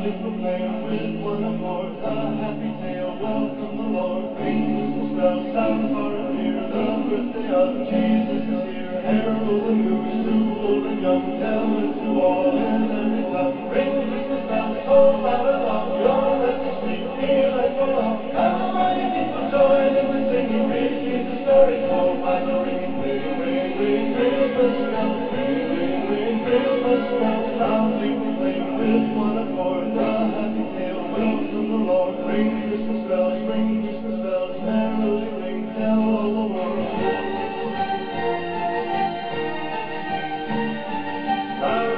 little lamb with one accord, a happy tale, welcome the Lord. Rings the spell sound far and near, the birthday of Jesus is here. Herald the news to old and young,